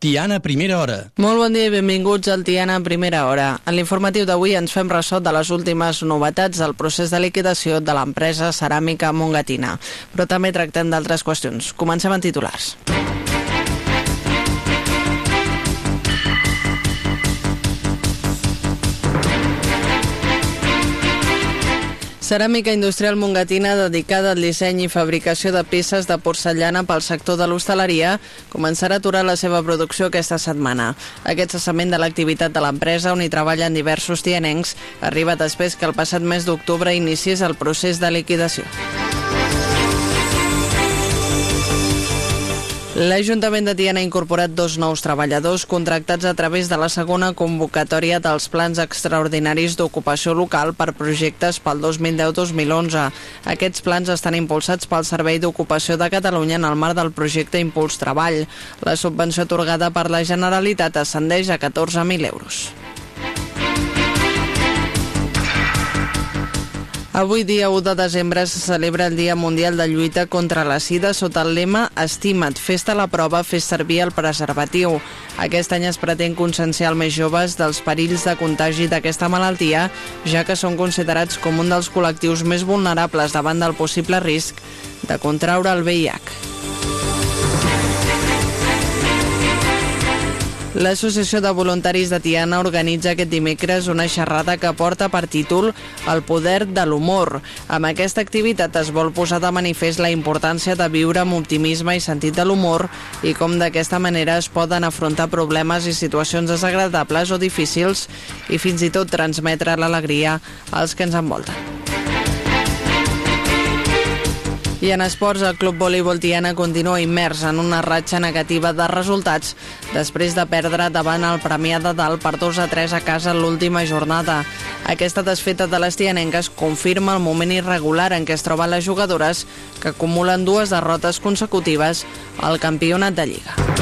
Tiana Primera Hora. Molt bon dia i benvinguts al Tiana Primera Hora. En l'informatiu d'avui ens fem ressò de les últimes novetats del procés de liquidació de l'empresa ceràmica Mongatina, però també tractem d'altres qüestions. Comencem en titulars. Ceràmica Industrial Mongatina, dedicada al disseny i fabricació de peces de porcellana pel sector de l'hostaleria, començarà a aturar la seva producció aquesta setmana. Aquest cessament de l'activitat de l'empresa, on hi treballen diversos tianencs, arriba després que el passat mes d'octubre iniciés el procés de liquidació. L'Ajuntament de Tiana ha incorporat dos nous treballadors contractats a través de la segona convocatòria dels plans extraordinaris d'ocupació local per projectes pel 2010-2011. Aquests plans estan impulsats pel Servei d'Ocupació de Catalunya en el marc del projecte Impuls Treball. La subvenció atorgada per la Generalitat ascendeix a 14.000 euros. Avui, dia 1 de desembre, se celebra el Dia Mundial de Lluita contra la Sida sota el lema Estima't, fes-te la prova, fes servir el preservatiu. Aquest any es pretén conscienciar els més joves dels perills de contagi d'aquesta malaltia, ja que són considerats com un dels col·lectius més vulnerables davant del possible risc de contraure el VIH. L'Associació de Voluntaris de Tiana organitza aquest dimecres una xerrada que porta per títol El poder de l'humor. Amb aquesta activitat es vol posar de manifest la importància de viure amb optimisme i sentit de l'humor i com d'aquesta manera es poden afrontar problemes i situacions desagradables o difícils i fins i tot transmetre l'alegria als que ens envolten. I en esports, el Club Voleibol Tiana continua immers en una ratxa negativa de resultats després de perdre davant el Premià de Dalt per 2 a 3 a casa l'última jornada. Aquesta desfeta de les tianenques confirma el moment irregular en què es troben les jugadores que acumulen dues derrotes consecutives al campionat de Lliga.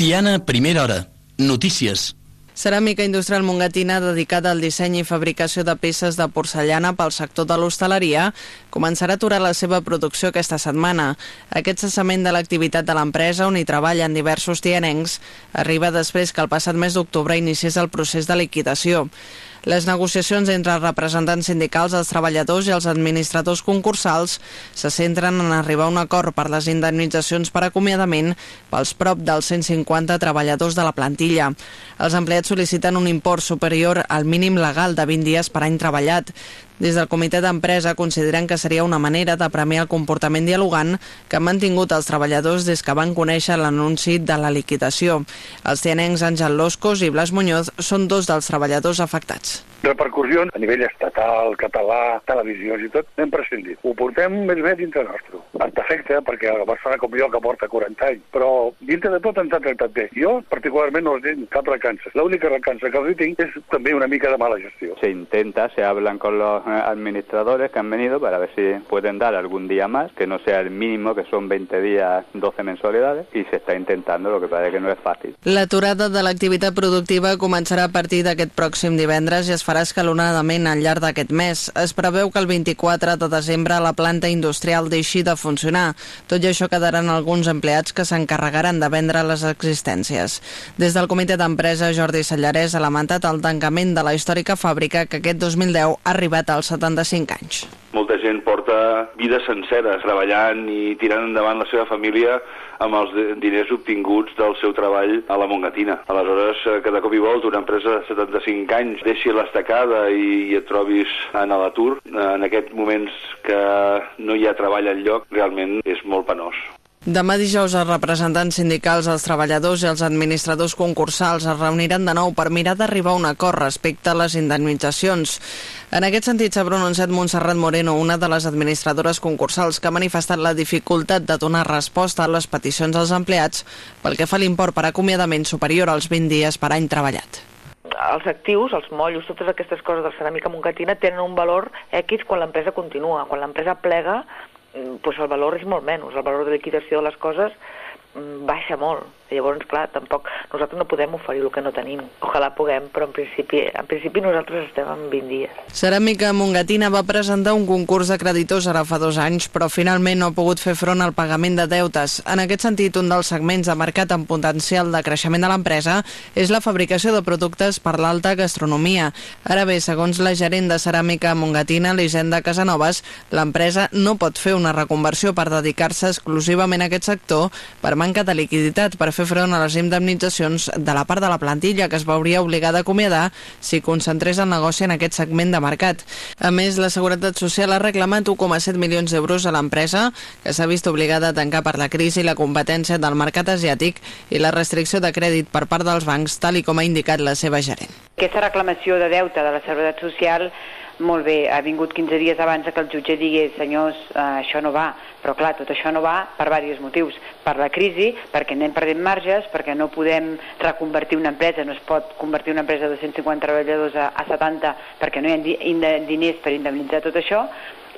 Tiana Primera Hora. Notícies. Ceràmica Industrial Mongatina, dedicada al disseny i fabricació de peces de porcellana pel sector de l'hostaleria, començarà a aturar la seva producció aquesta setmana. Aquest cessament de l'activitat de l'empresa, on hi treballen diversos tianencs, arriba després que el passat mes d'octubre iniciés el procés de liquidació. Les negociacions entre els representants sindicals, els treballadors i els administradors concursals se centren en arribar a un acord per les indemnitzacions per acomiadament pels prop dels 150 treballadors de la plantilla. Els empleats sol·liciten un import superior al mínim legal de 20 dies per any treballat. Des del comitè d'empresa consideren que seria una manera de premiar el comportament dialogant que han mantingut els treballadors des que van conèixer l'anunci de la liquidació. Els tianencs Àngel Loscos i Blas Muñoz són dos dels treballadors afectats repercussions a nivell estatal, català, televisions i tot, n'hem prescindit. Ho portem més o menys dintre nostre. En defecte, perquè la persona com jo que porta 40 anys, però dintre de tot ens ha tractat bé. Jo, particularment, no els tinc cap recança. L'única recança que els tinc és també una mica de mala gestió. Se intenta, se hablan con los eh, administradores que han venido para ver si pueden dar algún día más, que no sea el mínimo, que son 20 días, 12 mensualidades, y se está intentando, lo que parece que no es fácil. L'aturada de l'activitat productiva començarà a partir d'aquest pròxim divendres i es farà escalonadament al llarg d'aquest mes. Es preveu que el 24 de desembre la planta industrial deixi de funcionar. Tot i això quedaran alguns empleats que s'encarregaran de vendre les existències. Des del comitè d'empresa, Jordi Sallarès ha lamentat el tancament de la històrica fàbrica que aquest 2010 ha arribat als 75 anys. Molta gent porta vides senceres treballant i tirant endavant la seva família amb els diners obtinguts del seu treball a la Mongatina. Aleshores, eh, de cop i volta una empresa de 75 anys deixi l'estacada i, i et trobis en l'atur, eh, en aquests moments que no hi ha treball al lloc, realment és molt penós. Demà dijous els representants sindicals, els treballadors i els administradors concursals es reuniran de nou per mirar d'arribar a un acord respecte a les indemnitzacions. En aquest sentit s'ha pronunciat Montserrat Moreno, una de les administradores concursals que ha manifestat la dificultat de donar resposta a les peticions dels empleats pel que fa a l'import per acomiadament superior als 20 dies per any treballat els actius, els mollos, totes aquestes coses de ceràmica moncatina tenen un valor X quan l'empresa continua. Quan l'empresa plega, pues el valor és molt menys, el valor de liquidació de les coses mm, baixa molt Llavors, clar, tampoc nosaltres no podem oferir el que no tenim. Ojalà puguem, però en principi, en principi nosaltres estem en 20 dies. Ceràmica Mongatina va presentar un concurs de creditors ara fa dos anys, però finalment no ha pogut fer front al pagament de deutes. En aquest sentit, un dels segments de mercat amb potencial de creixement de l'empresa és la fabricació de productes per l'alta gastronomia. Ara bé, segons la gerent de Ceràmica Mongatina, l'Hisenda Casanovas, l'empresa no pot fer una reconversió per dedicar-se exclusivament a aquest sector per manca de liquiditat per fer front a les indemnitzacions de la part de la plantilla que es veuria obligada a acomiadar si concentrés el negoci en aquest segment de mercat. A més, la Seguretat Social ha reclamat 1,7 milions d'euros a l'empresa, que s'ha vist obligada a tancar per la crisi i la competència del mercat asiàtic i la restricció de crèdit per part dels bancs, tal i com ha indicat la seva gerent. Aquesta reclamació de deute de la Seguretat Social molt bé, ha vingut 15 dies abans que el jutge digués senyors, eh, això no va, però clar, tot això no va per diversos motius. Per la crisi, perquè anem perdent marges, perquè no podem reconvertir una empresa, no es pot convertir una empresa de 250 treballadors a, a 70 perquè no hi ha diners per indemnitzar tot això,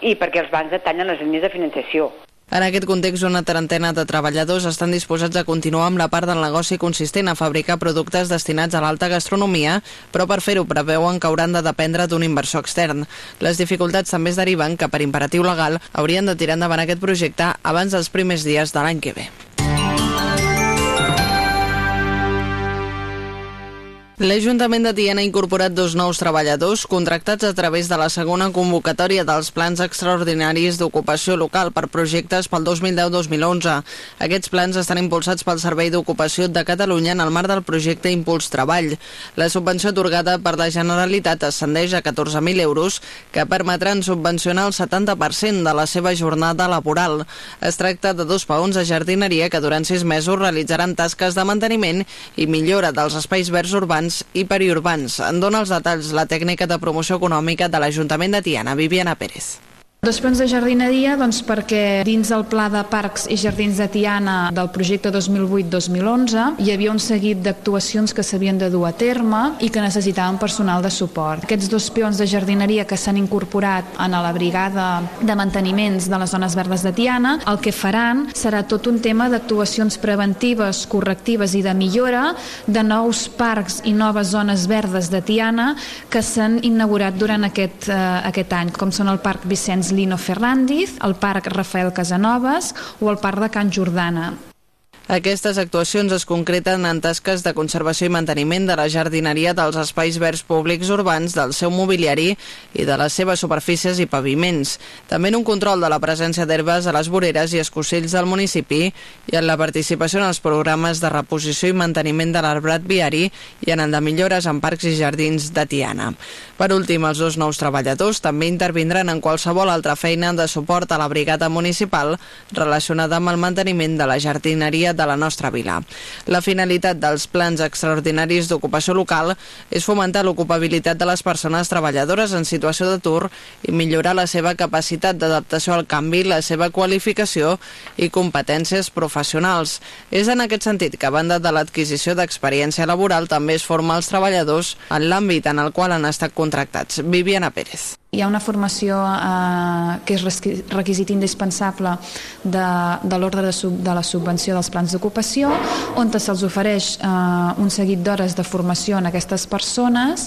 i perquè els bancs detallen les línies de financiació. En aquest context, una trentena de treballadors estan disposats a continuar amb la part del negoci consistent a fabricar productes destinats a l'alta gastronomia, però per fer-ho preveuen que hauran de dependre d'un inversor extern. Les dificultats també es deriven que, per imperatiu legal, haurien de tirar endavant aquest projecte abans dels primers dies de l'any que ve. L'Ajuntament de Tiana ha incorporat dos nous treballadors contractats a través de la segona convocatòria dels plans extraordinaris d'ocupació local per projectes pel 2010-2011. Aquests plans estan impulsats pel Servei d'Ocupació de Catalunya en el marc del projecte Impuls Treball. La subvenció atorgada per la Generalitat ascendeix a 14.000 euros que permetran subvencionar el 70% de la seva jornada laboral. Es tracta de dos paons de jardineria que durant sis mesos realitzaran tasques de manteniment i millora dels espais verds urbans urbans i periurbans. En dona els detalls la tècnica de promoció econòmica de l'Ajuntament de Tiana, Viviana Pérez. Dos plans de jardineria doncs, perquè dins del Pla de Parcs i Jardins de Tiana del projecte 2008-2011 hi havia un seguit d'actuacions que s'havien de dur a terme i que necessitaven personal de suport. Aquests dos peons de jardineria que s'han incorporat en la brigada de manteniments de les zones verdes de Tiana el que faran serà tot un tema d'actuacions preventives, correctives i de millora de nous parcs i noves zones verdes de Tiana que s'han inaugurat durant aquest, eh, aquest any, com són el Parc Vicenç Lino Fernández, el Parc Rafael Casanovas o el Parc de Can Jordana. Aquestes actuacions es concreten en tasques de conservació i manteniment de la jardineria dels espais verds públics urbans, del seu mobiliari i de les seves superfícies i paviments. També en un control de la presència d'herbes a les voreres i escossells del municipi i en la participació en els programes de reposició i manteniment de l'arbrat viari i en el de millores en parcs i jardins de Tiana. Per últim, els dos nous treballadors també intervindran en qualsevol altra feina de suport a la brigada municipal relacionada amb el manteniment de la jardineria de la nostra vila. La finalitat dels plans extraordinaris d'ocupació local és fomentar l'ocupabilitat de les persones treballadores en situació d'atur i millorar la seva capacitat d'adaptació al canvi, la seva qualificació i competències professionals. És en aquest sentit que, a banda de l'adquisició d'experiència laboral, també es forma els treballadors en l'àmbit en el qual han estat contractats. Viviana Pérez. Hi ha una formació eh, que és requisit indispensable de, de l'ordre de, de la subvenció dels plans d'ocupació, on se'ls ofereix eh, un seguit d'hores de formació en aquestes persones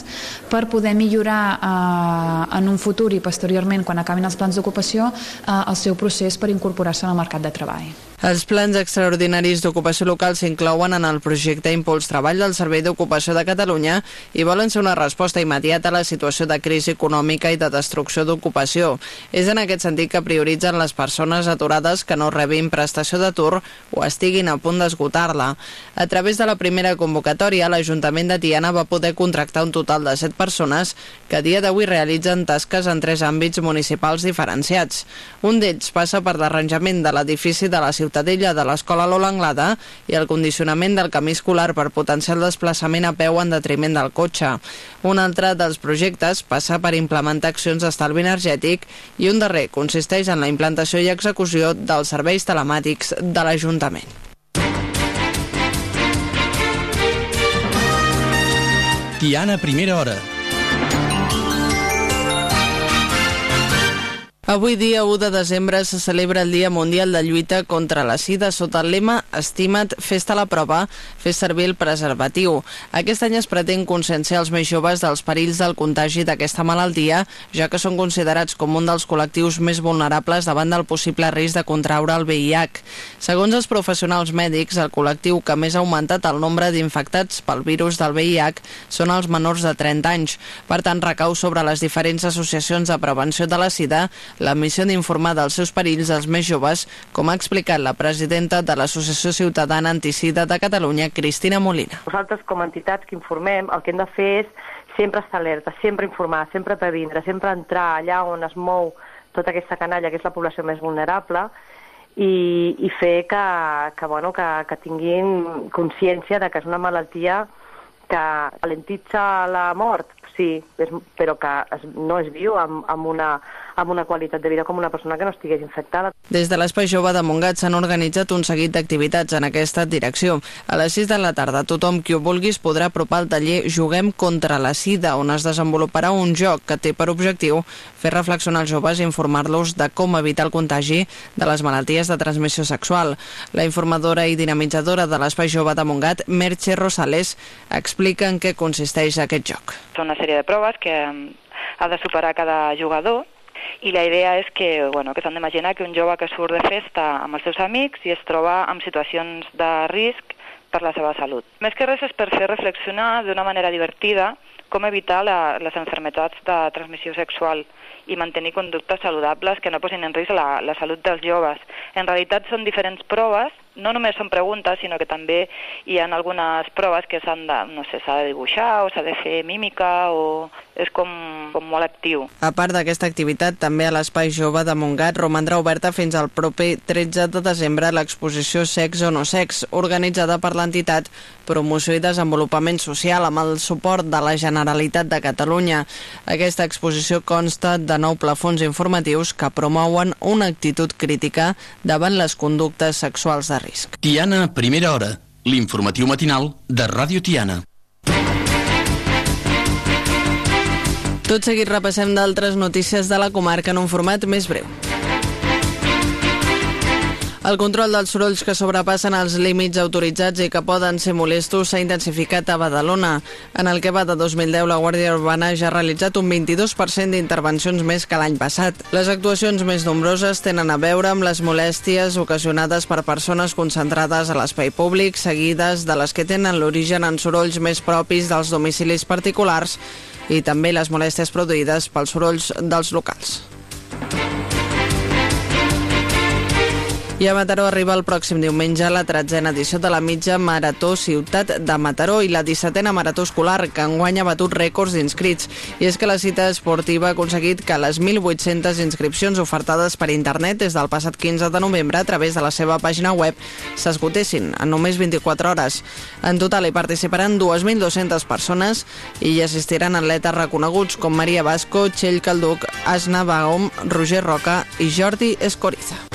per poder millorar eh, en un futur i posteriorment, quan acabin els plans d'ocupació, eh, el seu procés per incorporar-se al mercat de treball. Els plans extraordinaris d'ocupació local s'inclouen en el projecte Impuls Treball del Servei d'Ocupació de Catalunya i volen ser una resposta immediata a la situació de crisi econòmica i de destrucció d'ocupació. És en aquest sentit que prioritzen les persones aturades que no rebin prestació d'atur o estiguin a punt d'esgotar-la. A través de la primera convocatòria, l'Ajuntament de Tiana va poder contractar un total de 7 persones que a dia d'avui realitzen tasques en tres àmbits municipals diferenciats. Un d'ells passa per l'arranjament de l'edifici de la ciutat Ciutadella de l'Escola Lola Anglada i el condicionament del camí escolar per potenciar el desplaçament a peu en detriment del cotxe. Un altre dels projectes passa per implementar accions d'estalvi energètic i un darrer consisteix en la implantació i execució dels serveis telemàtics de l'Ajuntament. Tiana, primera hora. Avui dia 1 de desembre se celebra el Dia Mundial de Lluita contra la Sida sota el lema Estima't, fes-te la prova, fes servir el preservatiu. Aquest any es pretén conscienciar els més joves dels perills del contagi d'aquesta malaltia, ja que són considerats com un dels col·lectius més vulnerables davant del possible risc de contraure el VIH. Segons els professionals mèdics, el col·lectiu que més ha augmentat el nombre d'infectats pel virus del VIH són els menors de 30 anys. Per tant, recau sobre les diferents associacions de prevenció de la sida la missió d'informar dels seus perills als més joves, com ha explicat la presidenta de l'Associació Ciutadana Anticida de Catalunya, Cristina Molina. Nosaltres, com a entitats que informem, el que hem de fer és sempre estar alerta, sempre informar, sempre previndre, sempre entrar allà on es mou tota aquesta canalla, que és la població més vulnerable, i, i fer que, que, bueno, que, que tinguin consciència de que és una malaltia que alentitza la mort, sí, és, però que es, no es viu amb, amb, una, amb una qualitat de vida com una persona que no estigués infectada. Des de l'Espai Jove de Montgat s'han organitzat un seguit d'activitats en aquesta direcció. A les 6 de la tarda tothom qui ho vulguis podrà apropar el taller Juguem contra la sida, on es desenvoluparà un joc que té per objectiu fer reflexionar els joves i informar-los de com evitar el contagi de les malalties de transmissió sexual. La informadora i dinamitzadora de l'Espai Jove de Montgat, Merche Rosales, explica en què consisteix aquest joc. Són una sèrie de proves que ha de superar cada jugador i la idea és que, bueno, que s'han d'imaginar que un jove que surt de festa amb els seus amics i es troba en situacions de risc per la seva salut. Més que res és per fer reflexionar d'una manera divertida com evitar la, les enfermetats de transmissió sexual i mantenir conductes saludables que no posin en risc la, la salut dels joves. En realitat són diferents proves, no només són preguntes, sinó que també hi ha algunes proves que s'han de, no sé, s'ha de dibuixar o s'ha de fer mímica o és com, com molt actiu. A part d'aquesta activitat, també a l'Espai Jove de Montgat romandrà oberta fins al proper 13 de desembre l'exposició Sex o no sex, organitzada per l'entitat Promoció i Desenvolupament Social amb el suport de la Generalitat de Catalunya. Aquesta exposició consta de nou plafons informatius que promouen una actitud crítica davant les conductes sexuals de risc. Tiana, primera hora. L'informatiu matinal de Ràdio Tiana. Tot seguit repassem d'altres notícies de la comarca en un format més breu. El control dels sorolls que sobrepassen els límits autoritzats i que poden ser molestos s'ha intensificat a Badalona. En el que va de 2010, la Guàrdia Urbana ja ha realitzat un 22% d'intervencions més que l'any passat. Les actuacions més nombroses tenen a veure amb les molèsties ocasionades per persones concentrades a l'espai públic, seguides de les que tenen l'origen en sorolls més propis dels domicilis particulars i també les molèsties produïdes pels sorolls dels locals. I a Mataró arriba el pròxim diumenge la tretzena edició de la mitja Marató Ciutat de Mataró i la 17a Marató Escolar, que enguany ha batut rècords d'inscrits. I és que la cita esportiva ha aconseguit que les 1.800 inscripcions ofertades per internet des del passat 15 de novembre a través de la seva pàgina web s'esgotessin en només 24 hores. En total hi participaran 2.200 persones i hi assistiran atletes reconeguts com Maria Vasco, Txell Calduc, Asna Baum, Roger Roca i Jordi Escoriza.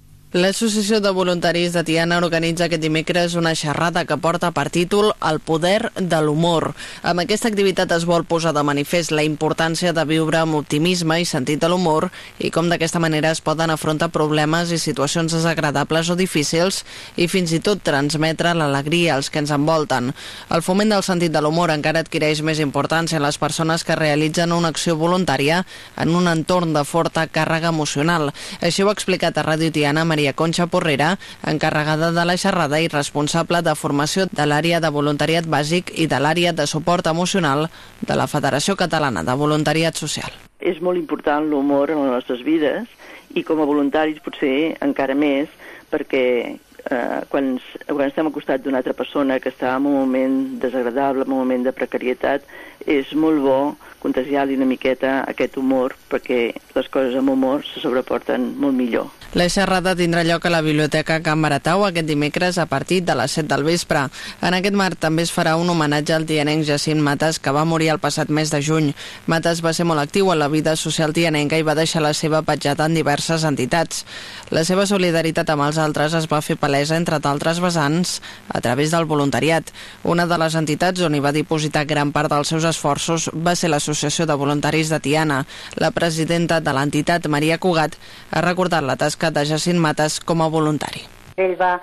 L'Associació de Voluntaris de Tiana organitza aquest dimecres una xerrada que porta per títol El poder de l'humor. Amb aquesta activitat es vol posar de manifest la importància de viure amb optimisme i sentit de l'humor i com d'aquesta manera es poden afrontar problemes i situacions desagradables o difícils i fins i tot transmetre l'alegria als que ens envolten. El foment del sentit de l'humor encara adquireix més importància en les persones que realitzen una acció voluntària en un entorn de forta càrrega emocional. Així ho ha explicat a Ràdio Tiana Maria Maria Conxa Porrera, encarregada de la xerrada i responsable de formació de l'àrea de voluntariat bàsic i de l'àrea de suport emocional de la Federació Catalana de Voluntariat Social. És molt important l'humor en les nostres vides i com a voluntaris potser encara més perquè eh, quan, quan estem al costat d'una altra persona que està en un moment desagradable, en un moment de precarietat, és molt bo contagiar-li una miqueta aquest humor perquè les coses amb humor se sobreporten molt millor. La xerrada tindrà lloc a la Biblioteca Can Baratau aquest dimecres a partir de les 7 del vespre. En aquest marc també es farà un homenatge al tianenc Jacint Matas, que va morir el passat mes de juny. Matas va ser molt actiu en la vida social tianenca i va deixar la seva petjada en diverses entitats. La seva solidaritat amb els altres es va fer palesa, entre d'altres vessants, a través del voluntariat. Una de les entitats on hi va dipositar gran part dels seus esforços va ser l'Associació de Voluntaris de Tiana. La presidenta de l'entitat, Maria Cugat, ha recordat la tasca tasca de Jacint Mates com a voluntari. Ell va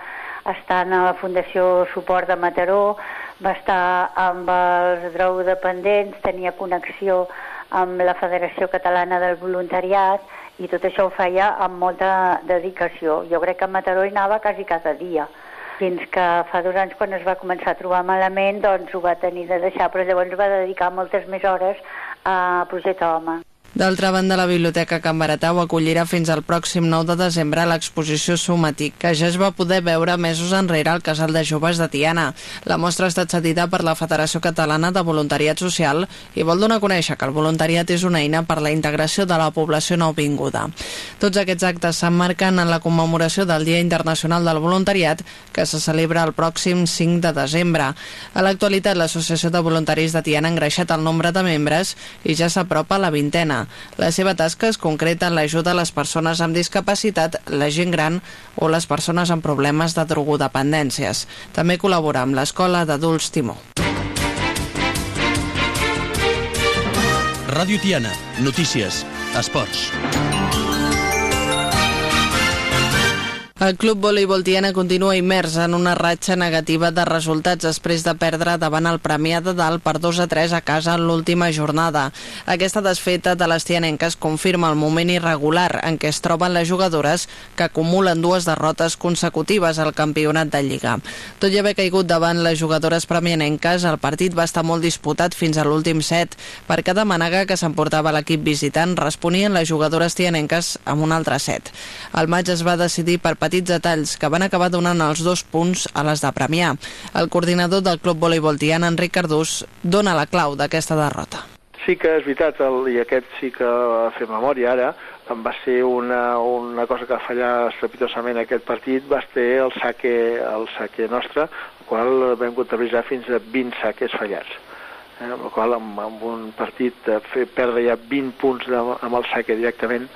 estar a la Fundació Suport de Mataró, va estar amb els drogodependents, tenia connexió amb la Federació Catalana del Voluntariat i tot això ho feia amb molta dedicació. Jo crec que a Mataró hi anava quasi cada dia fins que fa dos anys quan es va començar a trobar malament doncs ho va tenir de deixar, però llavors va dedicar moltes més hores a Projecte Home. D'altra banda, la Biblioteca Can Baratau acollirà fins al pròxim 9 de desembre l'exposició Somàtic, que ja es va poder veure mesos enrere al Casal de Joves de Tiana. La mostra ha estat cedida per la Federació Catalana de Voluntariat Social i vol donar a conèixer que el voluntariat és una eina per la integració de la població nouvinguda. Tots aquests actes s'emmarquen en la commemoració del Dia Internacional del Voluntariat, que se celebra el pròxim 5 de desembre. A l'actualitat, l'Associació de Voluntaris de Tiana ha engreixat el nombre de membres i ja s'apropa la vintena. La seva tasca es concreta en l'ajuda a les persones amb discapacitat, la gent gran o les persones amb problemes de drogodependències. També col·labora amb l'Escola d'Adults Timó. Ràdio Tiana, notícies, esports. El Club Voleibol Tiana continua immers en una ratxa negativa de resultats després de perdre davant el Premià de Dalt per 2 a 3 a casa en l'última jornada. Aquesta desfeta de les tianenques confirma el moment irregular en què es troben les jugadores que acumulen dues derrotes consecutives al campionat de Lliga. Tot i haver caigut davant les jugadores premianenques, el partit va estar molt disputat fins a l'últim set. Per cada mànega que s'emportava l'equip visitant, responien les jugadores tianenques amb un altre set. El maig es va decidir per petits detalls que van acabar donant els dos punts a les de Premià. El coordinador del Club Voleibol Tiana, Enric Cardús, dona la clau d'aquesta derrota. Sí que és veritat, el, i aquest sí que fer memòria ara, va ser una, una cosa que va fallar estrepitosament aquest partit, va ser el saque, el saque nostre, el qual vam comptabilitzar fins a 20 saques fallats. Eh, amb el qual, amb, amb un partit, fer perdre ja 20 punts de, amb el saque directament,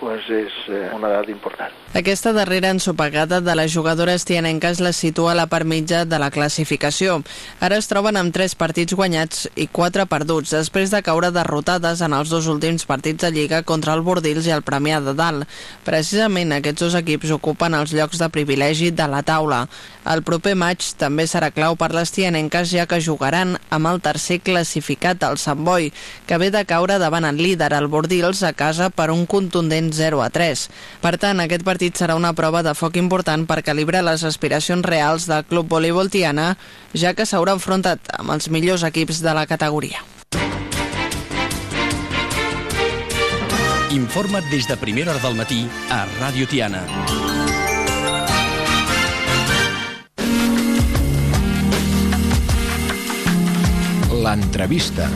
pues és eh, una dada important. Aquesta darrera ensopegada de les jugadores tianenques la situa a la part mitja de la classificació. Ara es troben amb 3 partits guanyats i 4 perduts, després de caure derrotades en els dos últims partits de Lliga contra el Bordils i el Premià de Dalt. Precisament aquests dos equips ocupen els llocs de privilegi de la taula. El proper maig també serà clau per les tianenques ja que jugaran amb el tercer classificat, el Sant Boi, que ve de caure davant el líder, el Bordils, a casa per un contundent 0 a 3. Per tant, aquest partit serà una prova de foc important per calibrar les aspiracions reals del Club Voleibol Tiana, ja que s'haurà enfrontat amb els millors equips de la categoria. Informa't des de primera hora del matí a Ràdio Tiana. L'entrevista.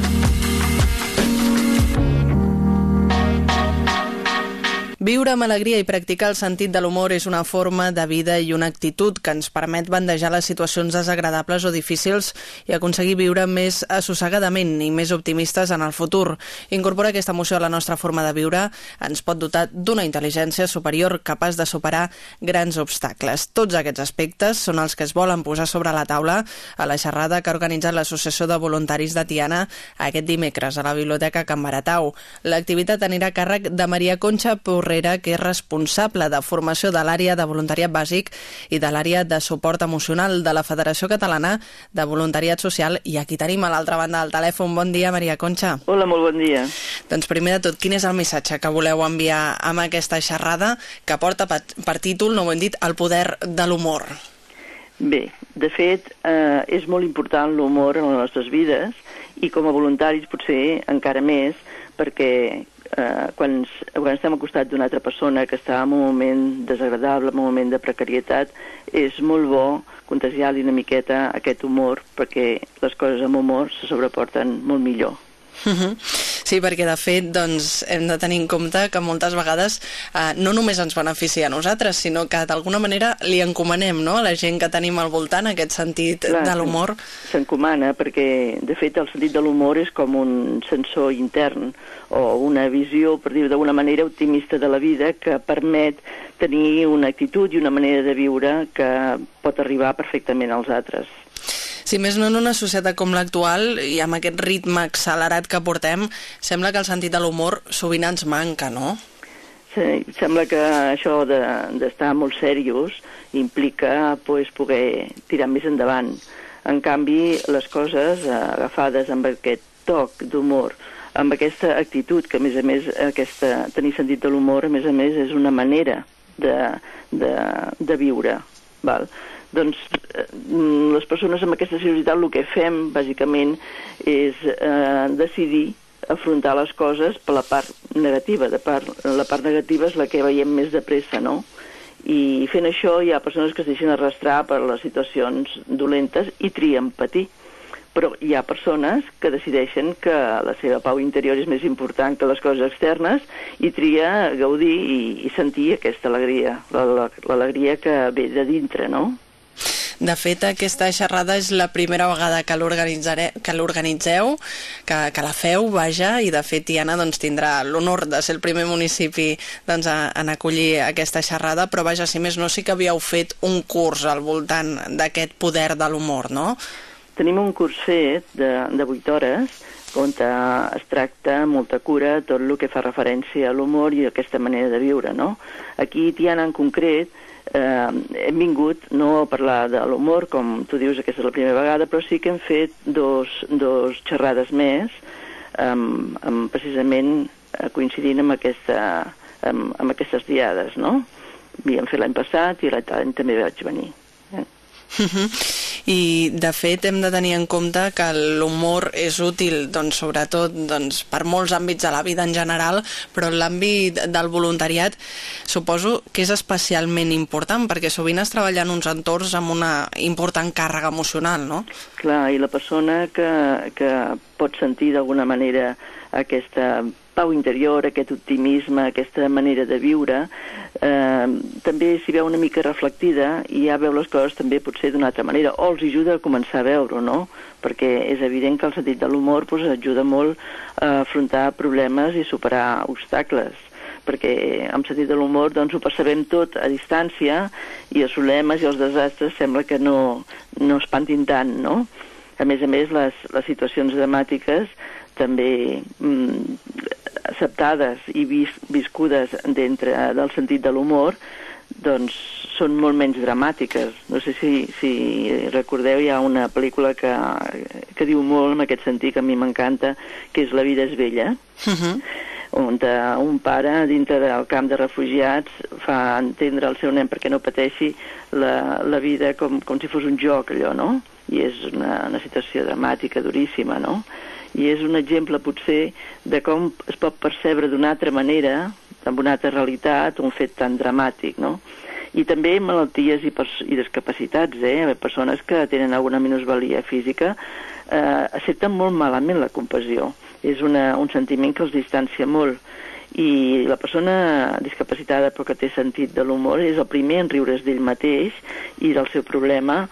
Viure amb alegria i practicar el sentit de l'humor és una forma de vida i una actitud que ens permet bandejar les situacions desagradables o difícils i aconseguir viure més assossegadament i més optimistes en el futur. Incorporar aquesta emoció a la nostra forma de viure ens pot dotar d'una intel·ligència superior capaç de superar grans obstacles. Tots aquests aspectes són els que es volen posar sobre la taula a la xerrada que ha organitzat l'Associació de Voluntaris de Tiana aquest dimecres a la Biblioteca Can Baratau. L'activitat anirà a càrrec de Maria Concha Porrer Herrera, que és responsable de formació de l'àrea de voluntariat bàsic i de l'àrea de suport emocional de la Federació Catalana de Voluntariat Social. I aquí tenim a l'altra banda del telèfon. Bon dia, Maria Concha. Hola, molt bon dia. Doncs primer de tot, quin és el missatge que voleu enviar amb aquesta xerrada que porta per, per títol, no ho hem dit, el poder de l'humor? Bé, de fet, eh, és molt important l'humor en les nostres vides i com a voluntaris potser encara més perquè eh, quan, ens, quan estem al costat d'una altra persona que està en un moment desagradable, en un moment de precarietat, és molt bo contagiar-li una miqueta aquest humor, perquè les coses amb humor se sobreporten molt millor. -huh. Sí, perquè de fet doncs, hem de tenir en compte que moltes vegades eh, no només ens beneficia a nosaltres, sinó que d'alguna manera li encomanem no? a la gent que tenim al voltant aquest sentit Clar, de l'humor. S'encomana perquè, de fet, el sentit de l'humor és com un sensor intern o una visió, per dir-ho d'alguna manera, optimista de la vida que permet tenir una actitud i una manera de viure que pot arribar perfectament als altres. Si més no en una societat com l'actual i amb aquest ritme accelerat que portem, sembla que el sentit de l'humor sovint ens manca, no? Sí, sembla que això d'estar de, molt serios implica pues, poder tirar més endavant. En canvi, les coses eh, agafades amb aquest toc d'humor, amb aquesta actitud, que a més a més aquesta, tenir sentit de l'humor, a més a més, és una manera de, de, de viure. Val? Doncs eh, les persones amb aquesta seriositat el que fem, bàsicament, és eh, decidir afrontar les coses per la part negativa. De part, la part negativa és la que veiem més de pressa, no? I fent això hi ha persones que es deixen arrastrar per les situacions dolentes i trien patir. Però hi ha persones que decideixen que la seva pau interior és més important que les coses externes i tria gaudir i, i sentir aquesta alegria, l'alegria que ve de dintre, no? De fet, aquesta xerrada és la primera vegada que l'organitzeu, que, que la feu, vaja, i de fet Tiana doncs, tindrà l'honor de ser el primer municipi doncs, a, en acollir aquesta xerrada, però vaja, si més no, sí que havíeu fet un curs al voltant d'aquest poder de l'humor, no? Tenim un curs fet de, de 8 hores on es tracta molta cura tot el que fa referència a l'humor i a aquesta manera de viure, no? Aquí, Tiana, en concret, eh, hem vingut no a parlar de l'humor, com tu dius, aquesta és la primera vegada, però sí que hem fet dos, dos xerrades més, amb, amb precisament eh, coincidint amb, aquesta, amb, amb aquestes diades, no? Havíem fet l'any passat i l'any també vaig venir. Eh? I, de fet, hem de tenir en compte que l'humor és útil, doncs, sobretot, doncs, per molts àmbits de la vida en general, però en l'àmbit del voluntariat suposo que és especialment important, perquè sovint es treballa en uns entorns amb una important càrrega emocional, no? Clar, i la persona que, que pot sentir d'alguna manera aquesta pau interior, aquest optimisme, aquesta manera de viure, eh, també s'hi veu una mica reflectida i ja veu les coses també potser d'una altra manera, o els ajuda a començar a veure, no? Perquè és evident que el sentit de l'humor pues, ajuda molt a afrontar problemes i superar obstacles perquè amb sentit de l'humor doncs, ho percebem tot a distància i els problemes i els desastres sembla que no, no espantin tant, no? A més a més, les, les situacions dramàtiques també mm, acceptades i vis, viscudes dintre del sentit de l'humor, doncs són molt menys dramàtiques. No sé si, si recordeu, hi ha una pel·lícula que, que diu molt en aquest sentit, que a mi m'encanta, que és La vida és vella, uh -huh. On un pare dintre del camp de refugiats fa entendre al seu nen perquè no pateixi la, la vida com, com si fos un joc, allò, no? I és una, una situació dramàtica, duríssima, no? i és un exemple potser de com es pot percebre d'una altra manera, amb una altra realitat, un fet tan dramàtic, no? I també malalties i, i discapacitats, eh? Persones que tenen alguna minusvalia física eh, accepten molt malament la compassió. És una, un sentiment que els distancia molt i la persona discapacitada però que té sentit de l'humor és el primer en riure's d'ell mateix i del seu problema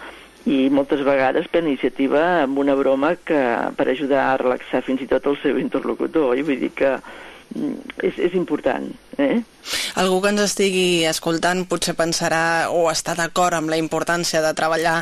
i moltes vegades per iniciativa amb una broma que per ajudar a relaxar fins i tot el seu interlocutor. I vull dir que mm, és, és important. Eh? Algú que ens estigui escoltant potser pensarà o està d'acord amb la importància de treballar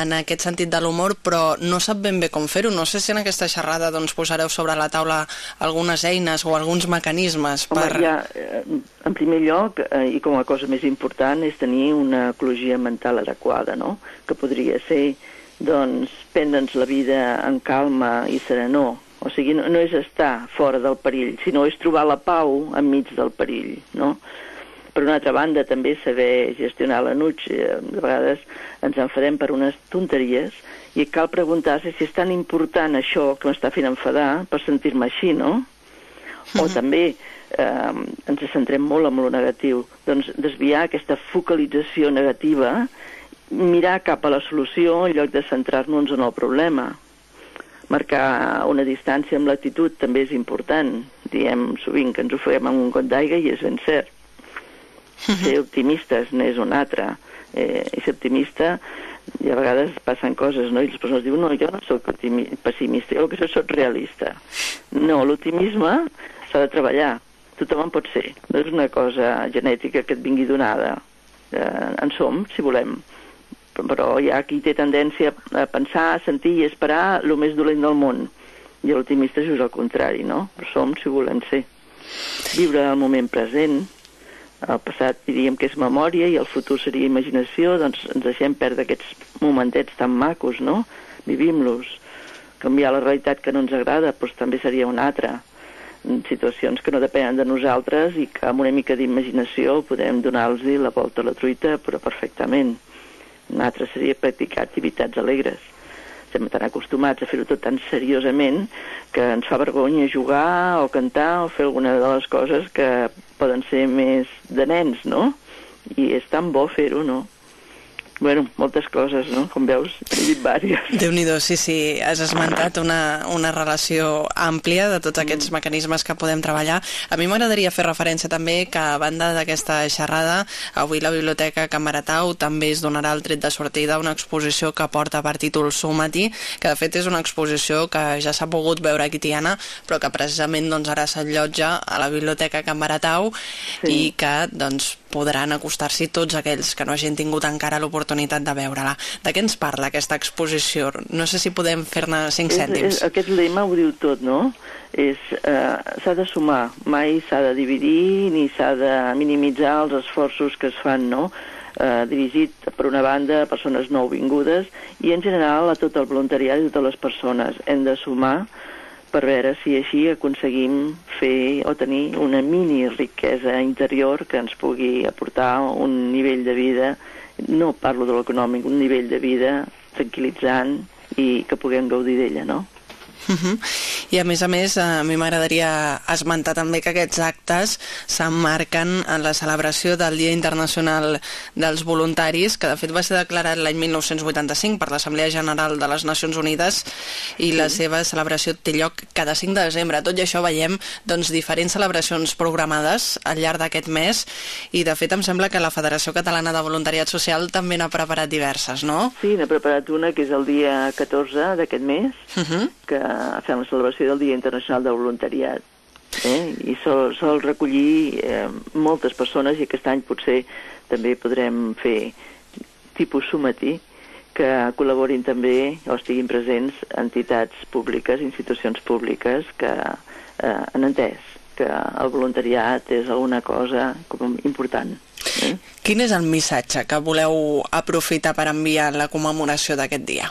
en aquest sentit de l'humor, però no sap ben bé com fer-ho. No sé si en aquesta xerrada doncs, posareu sobre la taula algunes eines o alguns mecanismes per... Home, ja, eh, en primer lloc, eh, i com a cosa més important, és tenir una ecologia mental adequada, no? que podria ser doncs, prendre'ns la vida en calma i serenor, o sigui, no, no és estar fora del perill, sinó és trobar la pau enmig del perill, no? Per una altra banda, també saber gestionar la nuig. Eh, de vegades ens enfadem per unes tonteries i cal preguntar-se si és tan important això que m'està fent enfadar per sentir-me així, no? O també eh, ens centrem molt en lo negatiu. Doncs desviar aquesta focalització negativa, mirar cap a la solució en lloc de centrar-nos en el problema. Marcar una distància amb l'actitud també és important. Diem sovint que ens ofeguem amb un got d'aigua i és ben cert. Ser optimistes n'és un altre. Eh, ser optimista i a vegades passen coses, no? I les persones diuen, no, jo no sóc pessimista, jo el que soc, soc realista. No, l'optimisme s'ha de treballar. Tothom en pot ser. No és una cosa genètica que et vingui donada. Eh, en som, si volem. Però hi ha qui té tendència a pensar, sentir i esperar el més dolent del món. I l'optimista és just el contrari, no? Però som, si volem ser. Viure el moment present, el passat diríem que és memòria i el futur seria imaginació, doncs ens deixem perdre aquests momentets tan macos, no? Vivim-los. Canviar la realitat que no ens agrada, doncs també seria una altra. Situacions que no depenen de nosaltres i que amb una mica d'imaginació podem donar-los la volta a la truita, però perfectament. Una altra seria practicar activitats alegres. Estem tan acostumats a fer-ho tot tan seriosament que ens fa vergonya jugar o cantar o fer alguna de les coses que poden ser més de nens, no? I és tan bo fer-ho, no? Bueno, moltes coses, no? Com veus, he dit vàries. Déu-n'hi-do, sí, sí. Has esmentat una, una relació àmplia de tots aquests mm. mecanismes que podem treballar. A mi m'agradaria fer referència també que a banda d'aquesta xerrada, avui la Biblioteca Camaratau també es donarà el tret de sortida una exposició que porta per títol Sumati, que de fet és una exposició que ja s'ha pogut veure aquí Tiana, però que precisament doncs, ara s'allotja a la Biblioteca Camaratau sí. i que doncs, podran acostar-s'hi tots aquells que no hagin tingut encara l'oportunitat de veure-la. De què ens parla aquesta exposició? No sé si podem fer-ne cinc cèntims. És, és, aquest lema ho diu tot, no? És eh, s'ha de sumar, mai s'ha de dividir ni s'ha de minimitzar els esforços que es fan, no? Eh, dirigit per una banda a persones nouvingudes i en general a tot el voluntariat i a totes les persones. Hem de sumar per veure si així aconseguim fer o tenir una mini riquesa interior que ens pugui aportar un nivell de vida, no parlo de l'econòmic, un nivell de vida tranquil·litzant i que puguem gaudir d'ella, no? Uh -huh. I a més a més, a mi m'agradaria esmentar també que aquests actes s'emmarquen en la celebració del Dia Internacional dels Voluntaris, que de fet va ser declarat l'any 1985 per l'Assemblea General de les Nacions Unides i sí. la seva celebració té lloc cada 5 de desembre. Tot i això veiem doncs, diferents celebracions programades al llarg d'aquest mes i de fet em sembla que la Federació Catalana de Voluntariat Social també n'ha preparat diverses, no? Sí, n'ha preparat una que és el dia 14 d'aquest mes, uh -huh. que fem la celebració del Dia Internacional del Voluntariat. Eh? I sol, sol recollir eh, moltes persones i aquest any potser també podrem fer tipus sumatí que col·laborin també o estiguin presents entitats públiques, institucions públiques que eh, han entès que el voluntariat és alguna cosa com important. Eh? Quin és el missatge que voleu aprofitar per enviar en la commemoració d'aquest dia?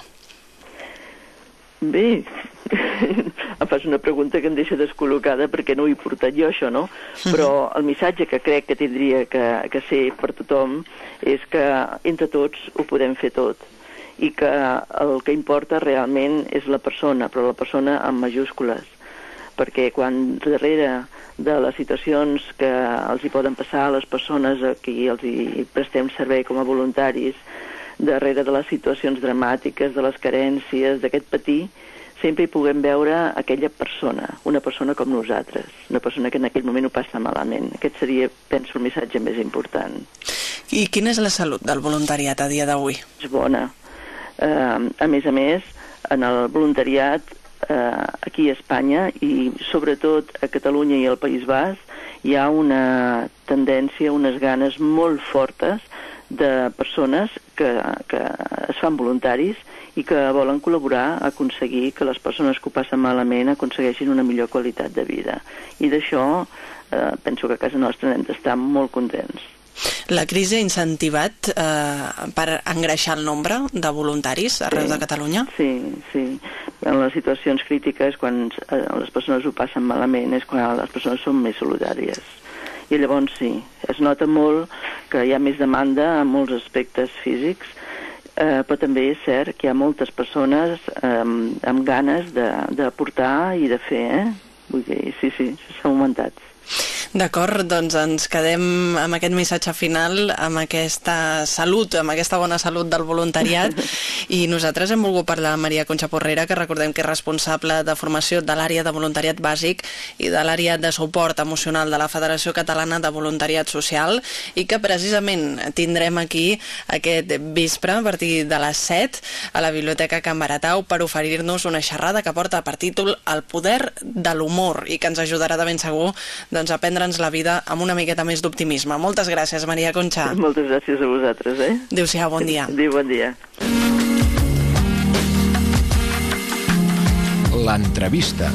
Bé, em fas una pregunta que em deixa descol·locada perquè no ho he portat jo, això, no? Però el missatge que crec que tindria que, que ser per tothom és que entre tots ho podem fer tot i que el que importa realment és la persona, però la persona amb majúscules perquè quan darrere de les situacions que els hi poden passar a les persones a qui els hi prestem servei com a voluntaris, darrere de les situacions dramàtiques, de les carències, d'aquest patir, sempre hi puguem veure aquella persona, una persona com nosaltres, una persona que en aquell moment ho passa malament. Aquest seria, penso, el missatge més important. I quina és la salut del voluntariat a dia d'avui? És bona. Uh, a més a més, en el voluntariat uh, aquí a Espanya i sobretot a Catalunya i al País Basc hi ha una tendència, unes ganes molt fortes de persones que, que es fan voluntaris i que volen col·laborar a aconseguir que les persones que ho passen malament aconsegueixin una millor qualitat de vida. I d'això eh, penso que a casa nostra hem d'estar molt contents. La crisi ha incentivat eh, per engreixar el nombre de voluntaris arreu sí, de Catalunya? Sí, sí. En les situacions crítiques, quan eh, les persones ho passen malament, és quan les persones són més solidàries. I llavors sí, es nota molt que hi ha més demanda en molts aspectes físics, eh, però també és cert que hi ha moltes persones eh, amb ganes de, de portar i de fer, eh? Vull dir, sí, sí, som augmentats. D'acord, doncs ens quedem amb aquest missatge final, amb aquesta salut, amb aquesta bona salut del voluntariat. I nosaltres hem volgut parlar amb Maria Conxa Porrera, que recordem que és responsable de formació de l'àrea de voluntariat bàsic i de l'àrea de suport emocional de la Federació Catalana de Voluntariat Social i que precisament tindrem aquí aquest vespre a partir de les 7 a la Biblioteca Can Baratau per oferir-nos una xerrada que porta per títol El poder de l'humor i que ens ajudarà de ben segur doncs, a prendre prendre'ns la vida amb una miqueta més d'optimisme. Moltes gràcies, Maria Conxa. Moltes gràcies a vosaltres, eh? Adéu-siau, bon dia. Adéu, bon dia. L'entrevista.